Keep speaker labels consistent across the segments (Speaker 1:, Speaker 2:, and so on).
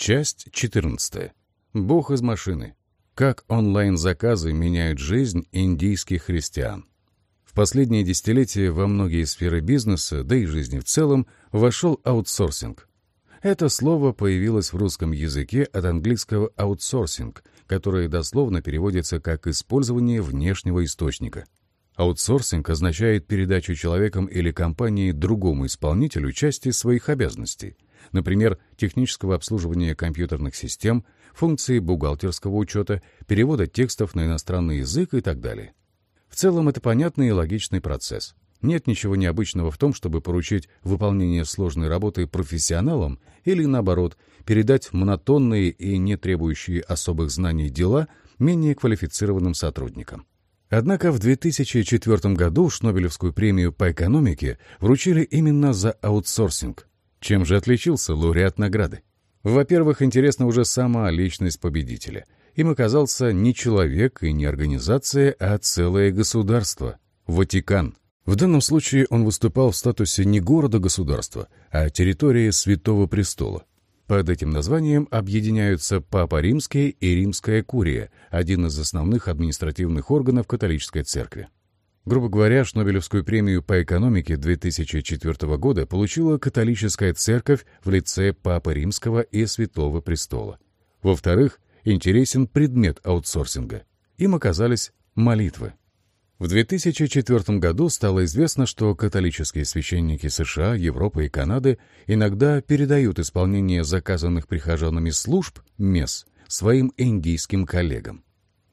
Speaker 1: Часть 14. Бог из машины. Как онлайн-заказы меняют жизнь индийских христиан. В последние десятилетия во многие сферы бизнеса, да и жизни в целом, вошел аутсорсинг. Это слово появилось в русском языке от английского «outsourcing», которое дословно переводится как «использование внешнего источника». Аутсорсинг означает передачу человеком или компанией другому исполнителю части своих обязанностей – например, технического обслуживания компьютерных систем, функции бухгалтерского учета, перевода текстов на иностранный язык и так далее. В целом это понятный и логичный процесс. Нет ничего необычного в том, чтобы поручить выполнение сложной работы профессионалам или, наоборот, передать монотонные и не требующие особых знаний дела менее квалифицированным сотрудникам. Однако в 2004 году Шнобелевскую премию по экономике вручили именно за аутсорсинг, чем же отличился лауреат награды? Во-первых, интересна уже сама личность победителя. Им оказался не человек и не организация, а целое государство — Ватикан. В данном случае он выступал в статусе не города-государства, а территории Святого Престола. Под этим названием объединяются Папа Римский и Римская Курия, один из основных административных органов католической церкви. Грубо говоря, Шнобелевскую премию по экономике 2004 года получила католическая церковь в лице Папы Римского и Святого Престола. Во-вторых, интересен предмет аутсорсинга. Им оказались молитвы. В 2004 году стало известно, что католические священники США, Европы и Канады иногда передают исполнение заказанных прихожанами служб, мес, своим индийским коллегам.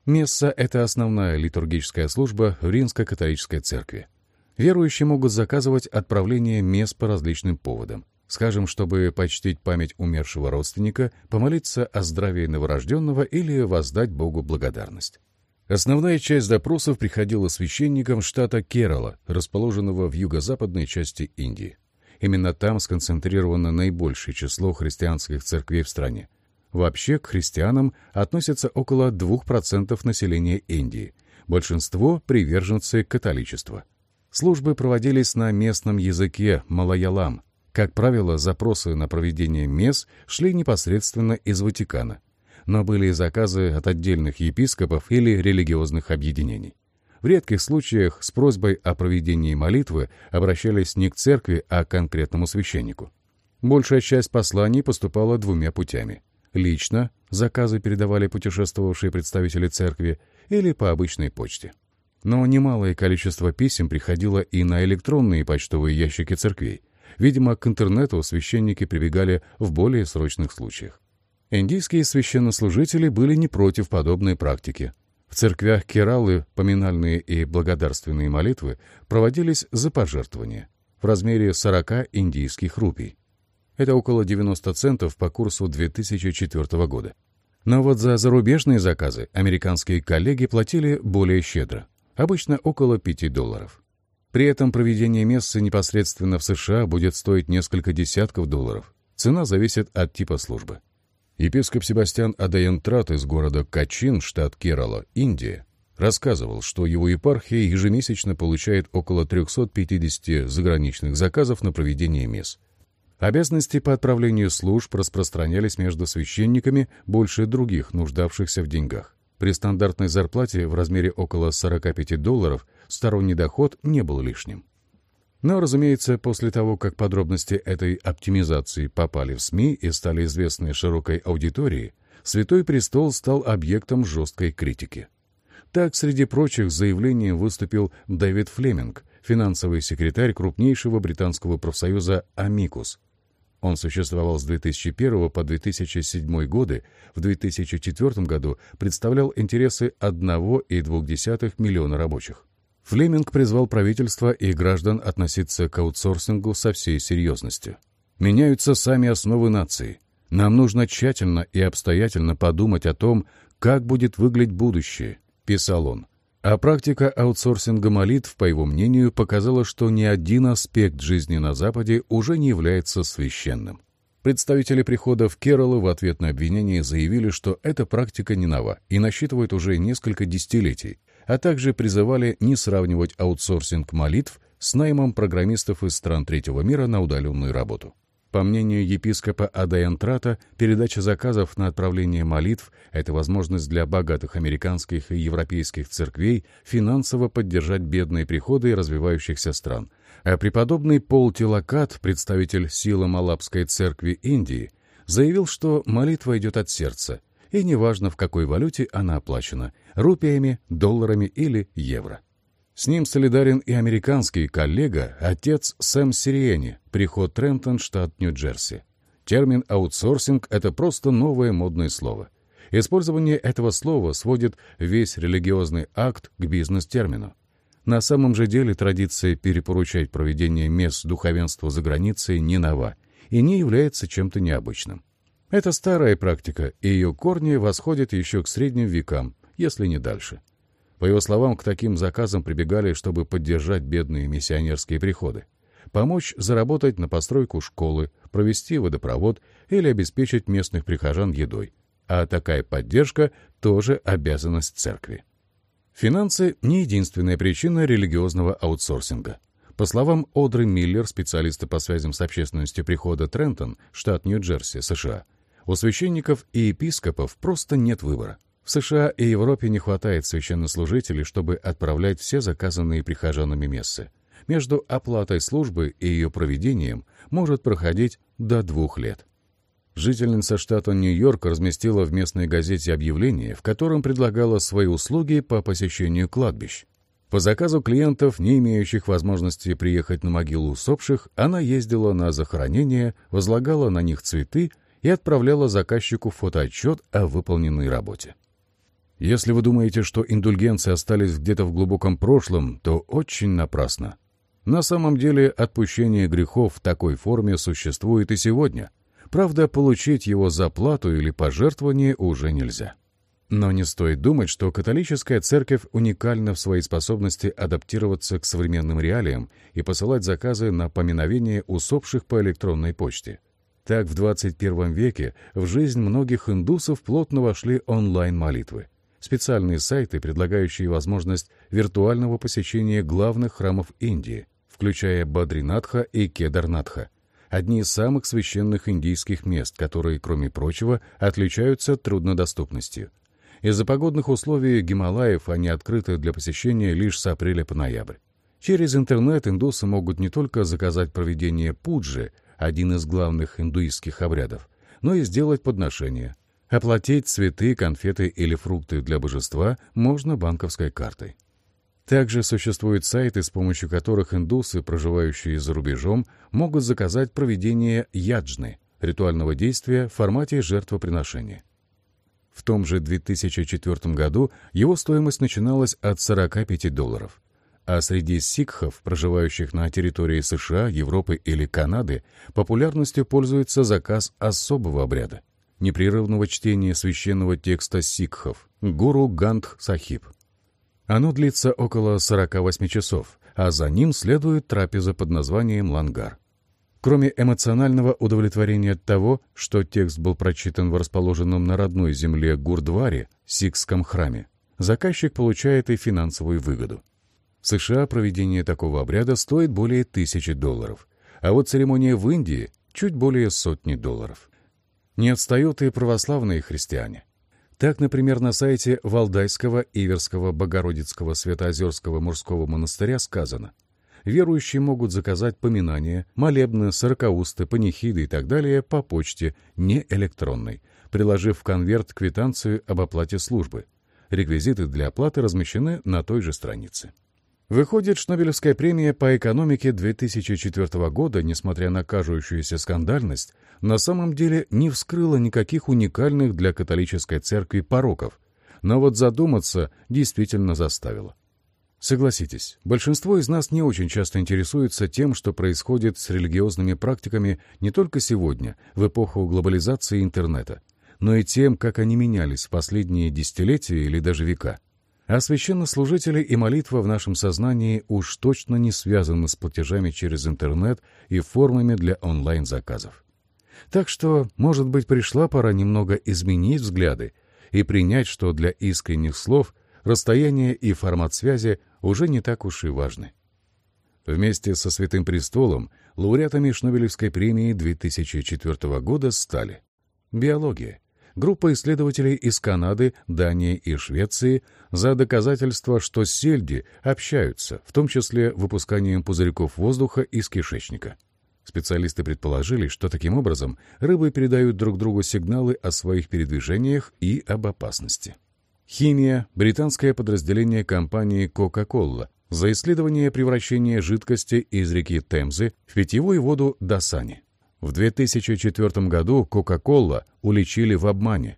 Speaker 1: Месса — это основная литургическая служба в Римско-католической церкви. Верующие могут заказывать отправление месс по различным поводам. Скажем, чтобы почтить память умершего родственника, помолиться о здравии новорожденного или воздать Богу благодарность. Основная часть допросов приходила священникам штата Керала, расположенного в юго-западной части Индии. Именно там сконцентрировано наибольшее число христианских церквей в стране. Вообще к христианам относятся около 2% населения Индии. Большинство — приверженцы католичества. Службы проводились на местном языке малаялам. Как правило, запросы на проведение мес шли непосредственно из Ватикана. Но были и заказы от отдельных епископов или религиозных объединений. В редких случаях с просьбой о проведении молитвы обращались не к церкви, а к конкретному священнику. Большая часть посланий поступала двумя путями. Лично заказы передавали путешествовавшие представители церкви или по обычной почте. Но немалое количество писем приходило и на электронные почтовые ящики церквей. Видимо, к интернету священники прибегали в более срочных случаях. Индийские священнослужители были не против подобной практики. В церквях Кералы поминальные и благодарственные молитвы проводились за пожертвования в размере 40 индийских рупий. Это около 90 центов по курсу 2004 года. Но вот за зарубежные заказы американские коллеги платили более щедро, обычно около 5 долларов. При этом проведение мессы непосредственно в США будет стоить несколько десятков долларов. Цена зависит от типа службы. Епископ Себастьян Адаянтрат из города Качин, штат Керала, Индия, рассказывал, что его епархия ежемесячно получает около 350 заграничных заказов на проведение месс – Обязанности по отправлению служб распространялись между священниками больше других, нуждавшихся в деньгах. При стандартной зарплате в размере около 45 долларов сторонний доход не был лишним. Но, разумеется, после того, как подробности этой оптимизации попали в СМИ и стали известны широкой аудитории, Святой Престол стал объектом жесткой критики. Так, среди прочих, с заявлением выступил Дэвид Флеминг, финансовый секретарь крупнейшего британского профсоюза «Амикус», он существовал с 2001 по 2007 годы, в 2004 году представлял интересы 1,2 миллиона рабочих. Флеминг призвал правительство и граждан относиться к аутсорсингу со всей серьезностью. Меняются сами основы нации. Нам нужно тщательно и обстоятельно подумать о том, как будет выглядеть будущее, писал он. А практика аутсорсинга молитв, по его мнению, показала, что ни один аспект жизни на Западе уже не является священным. Представители приходов Керала в ответ на обвинение заявили, что эта практика не нова и насчитывает уже несколько десятилетий, а также призывали не сравнивать аутсорсинг молитв с наймом программистов из стран третьего мира на удаленную работу. По мнению епископа Адаянтрата, передача заказов на отправление молитв – это возможность для богатых американских и европейских церквей финансово поддержать бедные приходы развивающихся стран. А преподобный Пол Тилакат, представитель силы Малабской церкви Индии, заявил, что молитва идет от сердца, и неважно, в какой валюте она оплачена – рупиями, долларами или евро. С ним солидарен и американский коллега, отец Сэм Сириени, приход Трентон, штат Нью-Джерси. Термин «аутсорсинг» — это просто новое модное слово. Использование этого слова сводит весь религиозный акт к бизнес-термину. На самом же деле традиция перепоручать проведение мест духовенству за границей не нова и не является чем-то необычным. Это старая практика, и ее корни восходят еще к средним векам, если не дальше. По его словам, к таким заказам прибегали, чтобы поддержать бедные миссионерские приходы, помочь заработать на постройку школы, провести водопровод или обеспечить местных прихожан едой. А такая поддержка тоже обязанность церкви. Финансы — не единственная причина религиозного аутсорсинга. По словам Одры Миллер, специалиста по связям с общественностью прихода Трентон, штат Нью-Джерси, США, у священников и епископов просто нет выбора. В США и Европе не хватает священнослужителей, чтобы отправлять все заказанные прихожанами мессы. Между оплатой службы и ее проведением может проходить до двух лет. Жительница штата Нью-Йорк разместила в местной газете объявление, в котором предлагала свои услуги по посещению кладбищ. По заказу клиентов, не имеющих возможности приехать на могилу усопших, она ездила на захоронение, возлагала на них цветы и отправляла заказчику фотоотчет о выполненной работе. Если вы думаете, что индульгенции остались где-то в глубоком прошлом, то очень напрасно. На самом деле отпущение грехов в такой форме существует и сегодня. Правда, получить его за плату или пожертвование уже нельзя. Но не стоит думать, что католическая церковь уникальна в своей способности адаптироваться к современным реалиям и посылать заказы на поминовение усопших по электронной почте. Так, в 21 веке в жизнь многих индусов плотно вошли онлайн-молитвы специальные сайты, предлагающие возможность виртуального посещения главных храмов Индии, включая Бадринатха и Кедарнатха, одни из самых священных индийских мест, которые, кроме прочего, отличаются труднодоступностью. Из-за погодных условий Гималаев они открыты для посещения лишь с апреля по ноябрь. Через интернет индусы могут не только заказать проведение пуджи, один из главных индуистских обрядов, но и сделать подношения, Оплатить цветы, конфеты или фрукты для божества можно банковской картой. Также существуют сайты, с помощью которых индусы, проживающие за рубежом, могут заказать проведение яджны, ритуального действия в формате жертвоприношения. В том же 2004 году его стоимость начиналась от 45 долларов. А среди сикхов, проживающих на территории США, Европы или Канады, популярностью пользуется заказ особого обряда непрерывного чтения священного текста сикхов, гуру Гандх Сахиб. Оно длится около 48 часов, а за ним следует трапеза под названием лангар. Кроме эмоционального удовлетворения от того, что текст был прочитан в расположенном на родной земле Гурдваре, сикском храме, заказчик получает и финансовую выгоду. В США проведение такого обряда стоит более тысячи долларов, а вот церемония в Индии – чуть более сотни долларов. Не отстают и православные христиане. Так, например, на сайте Валдайского Иверского Богородицкого Святоозерского мужского монастыря сказано «Верующие могут заказать поминания, молебны, сорокаусты, панихиды и так далее по почте, не электронной, приложив в конверт квитанцию об оплате службы. Реквизиты для оплаты размещены на той же странице». Выходит, Шнобелевская премия по экономике 2004 года, несмотря на кажущуюся скандальность, на самом деле не вскрыла никаких уникальных для католической церкви пороков, но вот задуматься действительно заставила. Согласитесь, большинство из нас не очень часто интересуется тем, что происходит с религиозными практиками не только сегодня, в эпоху глобализации интернета, но и тем, как они менялись в последние десятилетия или даже века. А священнослужители и молитва в нашем сознании уж точно не связаны с платежами через интернет и формами для онлайн-заказов. Так что, может быть, пришла пора немного изменить взгляды и принять, что для искренних слов расстояние и формат связи уже не так уж и важны. Вместе со Святым Престолом лауреатами Шнобелевской премии 2004 года стали биология, группа исследователей из Канады, Дании и Швеции за доказательство, что сельди общаются, в том числе выпусканием пузырьков воздуха из кишечника. Специалисты предположили, что таким образом рыбы передают друг другу сигналы о своих передвижениях и об опасности. Химия – британское подразделение компании Coca-Cola за исследование превращения жидкости из реки Темзы в питьевую воду Дасани. В 2004 году Coca-Cola уличили в обмане.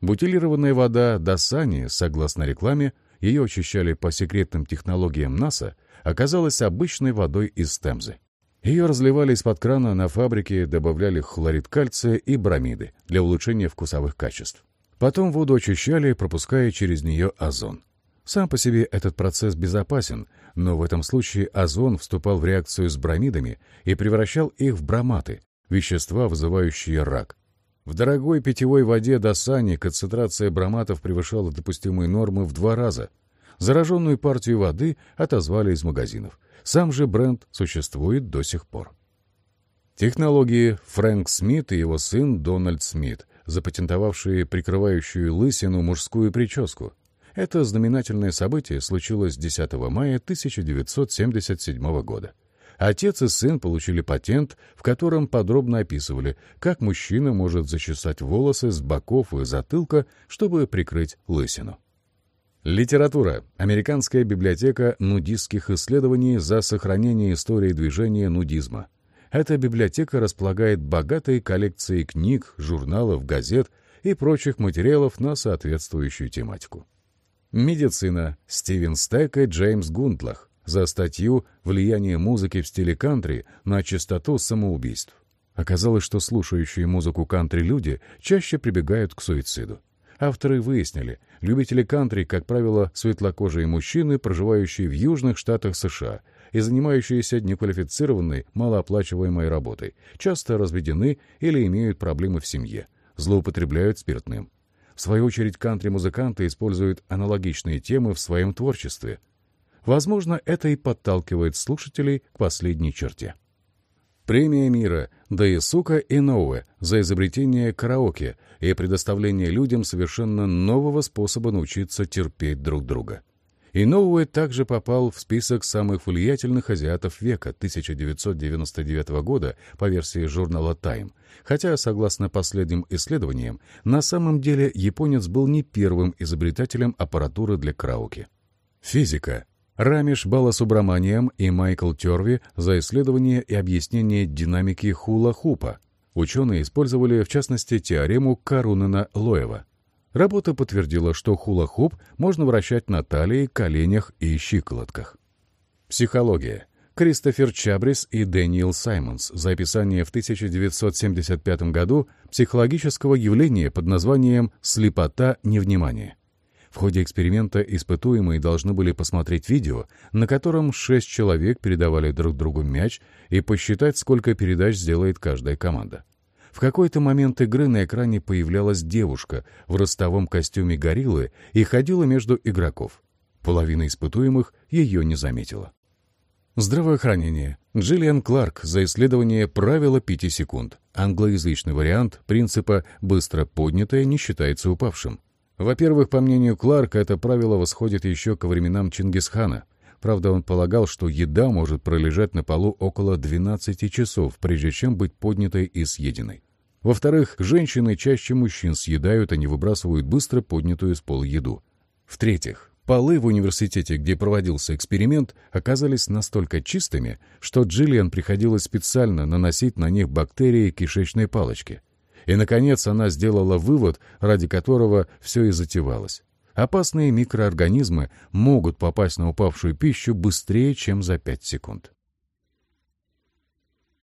Speaker 1: Бутилированная вода Дасани, согласно рекламе, ее очищали по секретным технологиям НАСА, оказалась обычной водой из Темзы. Ее разливали из-под крана на фабрике, добавляли хлорид кальция и бромиды для улучшения вкусовых качеств. Потом воду очищали, пропуская через нее озон. Сам по себе этот процесс безопасен, но в этом случае озон вступал в реакцию с бромидами и превращал их в броматы, вещества, вызывающие рак. В дорогой питьевой воде Досани концентрация броматов превышала допустимые нормы в два раза. Зараженную партию воды отозвали из магазинов. Сам же бренд существует до сих пор. Технологии Фрэнк Смит и его сын Дональд Смит, запатентовавшие прикрывающую лысину мужскую прическу. Это знаменательное событие случилось 10 мая 1977 года. Отец и сын получили патент, в котором подробно описывали, как мужчина может зачесать волосы с боков и затылка, чтобы прикрыть лысину. Литература. Американская библиотека нудистских исследований за сохранение истории движения нудизма. Эта библиотека располагает богатой коллекцией книг, журналов, газет и прочих материалов на соответствующую тематику. Медицина. Стивен Стек и Джеймс Гундлах за статью «Влияние музыки в стиле кантри на частоту самоубийств». Оказалось, что слушающие музыку кантри люди чаще прибегают к суициду. Авторы выяснили, любители кантри, как правило, светлокожие мужчины, проживающие в южных штатах США и занимающиеся неквалифицированной, малооплачиваемой работой, часто разведены или имеют проблемы в семье, злоупотребляют спиртным. В свою очередь, кантри-музыканты используют аналогичные темы в своем творчестве, Возможно, это и подталкивает слушателей к последней черте. Премия мира Даисука Иноуэ за изобретение караоке и предоставление людям совершенно нового способа научиться терпеть друг друга. Иноуэ также попал в список самых влиятельных азиатов века 1999 года по версии журнала Time, хотя, согласно последним исследованиям, на самом деле японец был не первым изобретателем аппаратуры для караоке. Физика Рамиш Баласубраманием и Майкл Терви за исследование и объяснение динамики хула-хупа. Ученые использовали, в частности, теорему Карунена-Лоева. Работа подтвердила, что хула-хуп можно вращать на талии, коленях и щиколотках. Психология. Кристофер Чабрис и Дэниел Саймонс за описание в 1975 году психологического явления под названием «слепота невнимания». В ходе эксперимента испытуемые должны были посмотреть видео, на котором шесть человек передавали друг другу мяч и посчитать, сколько передач сделает каждая команда. В какой-то момент игры на экране появлялась девушка в ростовом костюме гориллы и ходила между игроков. Половина испытуемых ее не заметила. Здравоохранение. Джиллиан Кларк за исследование правила 5 секунд. Англоязычный вариант принципа «быстро поднятое не считается упавшим». Во-первых, по мнению Кларка, это правило восходит еще ко временам Чингисхана. Правда, он полагал, что еда может пролежать на полу около 12 часов, прежде чем быть поднятой и съеденной. Во-вторых, женщины чаще мужчин съедают, а не выбрасывают быстро поднятую с пола еду. В-третьих, полы в университете, где проводился эксперимент, оказались настолько чистыми, что Джиллиан приходилось специально наносить на них бактерии кишечной палочки – и, наконец, она сделала вывод, ради которого все и затевалось. Опасные микроорганизмы могут попасть на упавшую пищу быстрее, чем за 5 секунд.